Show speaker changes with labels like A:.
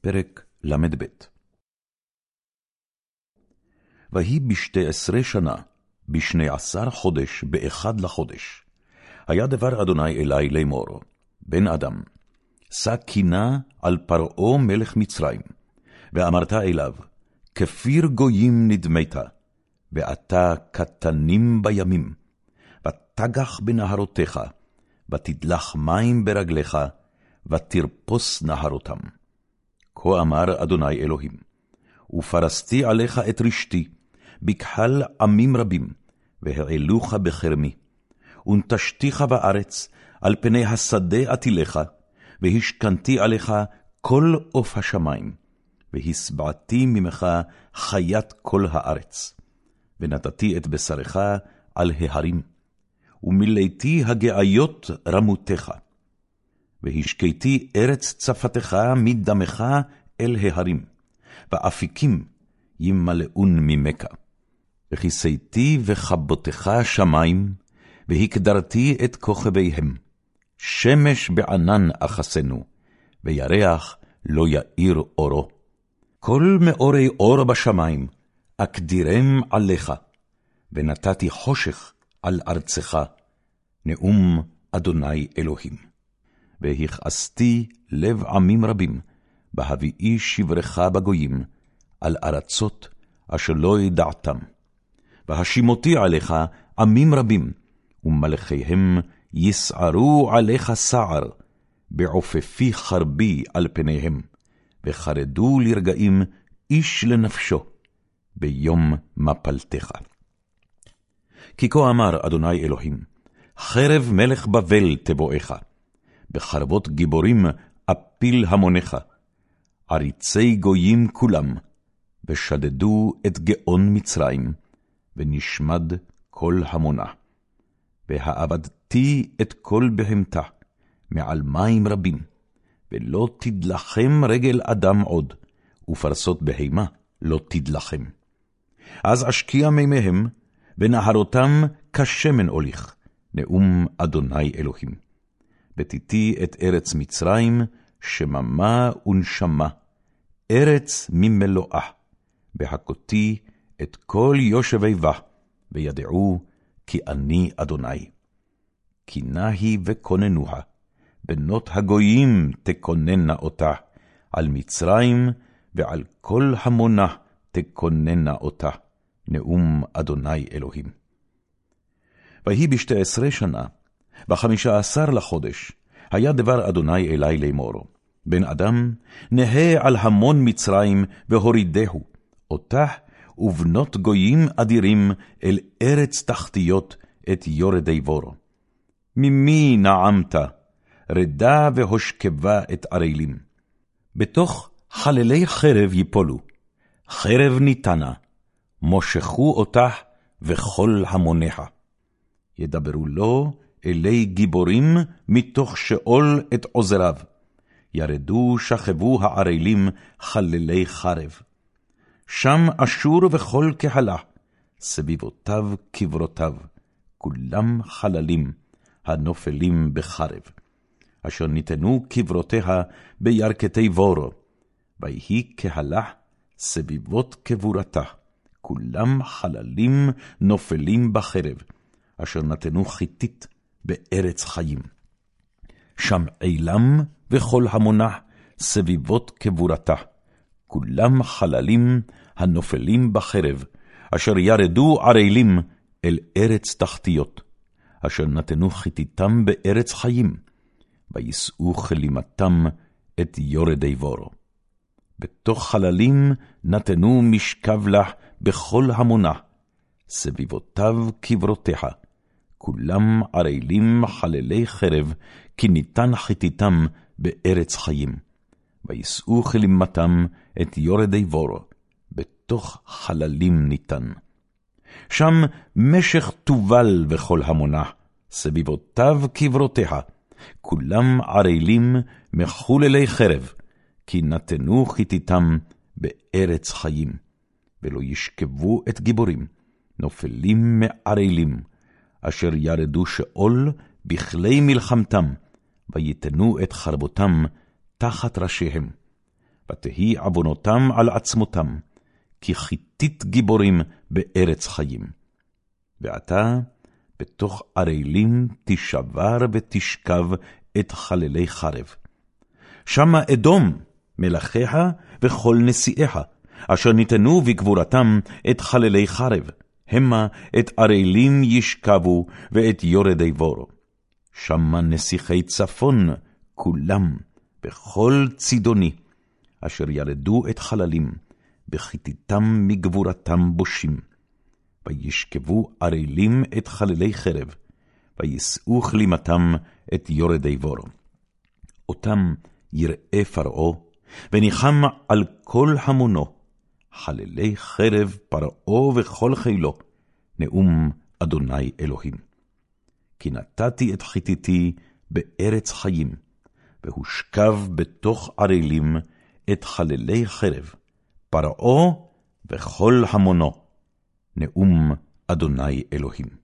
A: פרק ל"ב ויהי בשתי עשרה שנה, בשני עשר חודש, באחד לחודש, היה דבר אדוני אלי לאמור, בן אדם, שא קינה על פרעה מלך מצרים, ואמרת אליו, כפיר גויים נדמת, ואתה קטנים בימים, ותגח בנהרותיך, ותדלח מים ברגליך, ותרפוס נהרותם. כה אמר אדוני אלוהים, ופרסתי עליך את רשתי, בכחל עמים רבים, והעלוך בכרמי, ונטשתיך בארץ, על פני השדה אטילך, והשכנתי עליך כל עוף השמים, והשבעתי ממך חיית כל הארץ. ונתתי את בשרך על ההרים, ומילאתי הגאיות רמותיך. והשקיתי ארץ צפתך מדמך אל ההרים, ואפיקים ימלאון ממך. וכיסיתי וכבותך שמים, והקדרתי את כוכביהם. שמש בענן אחסנו, וירח לא יאיר אורו. כל מאורי אור בשמים, אקדירם עליך, ונתתי חושך על ארצך, נאום אדוני אלוהים. והכעסתי לב עמים רבים, בהביאי שברך בגויים, על ארצות אשר לא ידעתם. והשימותי עליך עמים רבים, ומלכיהם יסערו עליך סער, בעופפי חרבי על פניהם, וחרדו לרגעים איש לנפשו, ביום מפלתך. כי כה אמר אדוני אלוהים, חרב מלך בבל תבואך, בחרבות גיבורים אפיל המונך, עריצי גויים כולם, ושדדו את גאון מצרים, ונשמד כל המונה. והאבדתי את כל בהמתה, מעל מים רבים, ולא תדלכם רגל אדם עוד, ופרסות בהמה לא תדלכם. אז אשקיע מימיהם, ונהרותם כשמן הוליך, נאום אדוני אלוהים. ותיתי את ארץ מצרים, שממה ונשמה, ארץ ממלואה, בהכותי את כל יושבי בה, וידעו כי אני אדוני. כי נהי וכוננוה, בנות הגויים תכוננה אותה, על מצרים ועל כל המונה תכוננה אותה, נאום אדוני אלוהים. ויהי בשתי עשרה שנה, בחמישה עשר לחודש, היה דבר אדוני אלי לאמור, בן אדם, נהה על המון מצרים והורידהו, אותה ובנות גויים אדירים אל ארץ תחתיות את יורדי בור. ממי נעמת, רדה והושכבה את ערלים. בתוך חללי חרב יפולו, חרב ניתנה, מושכו אותך וכל המוניה. ידברו לו אלי גיבורים מתוך שאול את עוזריו. ירדו שכבו הערלים חללי חרב. שם אשור וכל קהלה, סביבותיו קברותיו, כולם חללים, הנופלים בחרב. אשר ניתנו קברותיה בירכתי בור, ויהי קהלה סביבות קבורתה, כולם חללים נופלים בחרב, אשר נתנו חיתית בארץ חיים. שם עילם וכל המונח סביבות קבורתה, כולם חללים הנופלים בחרב, אשר ירדו ערלים אל ארץ תחתיות, אשר נתנו חיתיתם בארץ חיים, ויישאו כלימתם את יורדי בור. בתוך חללים נתנו משכב לך בכל המונה, סביבותיו קברותיה, כולם ערלים חללי חרב, כי ניתן חיתיתם בארץ חיים. וישאו כלימתם את יורדי בור, בתוך חללים ניתן. שם משך תובל וכל המונה, סביבותיו קברותיה, כולם ערלים מחוללי חרב, כי נתנו חיתיתם בארץ חיים, ולא ישכבו את גיבורים, נופלים מערלים, אשר ירדו שאול בכלי מלחמתם, ויתנו את חרבותם תחת ראשיהם. ותהי עוונותם על עצמותם, כי חיתית גיבורים בארץ חיים. ועתה, בתוך ערלים תשבר ותשכב את חללי חרב. שמה אדום, מלכיך וכל נשיאיך, אשר ניתנו בגבורתם את חללי חרב, המה את ערלים ישכבו ואת יורדי בור. שמה נסיכי צפון, כולם, בכל צידוני, אשר ילדו את חללים, בכיתיתם מגבורתם בושים. וישכבו ערלים את חללי חרב, ויישאו כלימתם את יורדי בור. אותם יראה פרעה, וניחם על כל המונו, חללי חרב פרעה וכל חילו, נאום אדוני אלוהים. כי נתתי את חיתיתי בארץ חיים, והושכב בתוך ערלים את חללי חרב, פרעה וכל המונו, נאום אדוני אלוהים.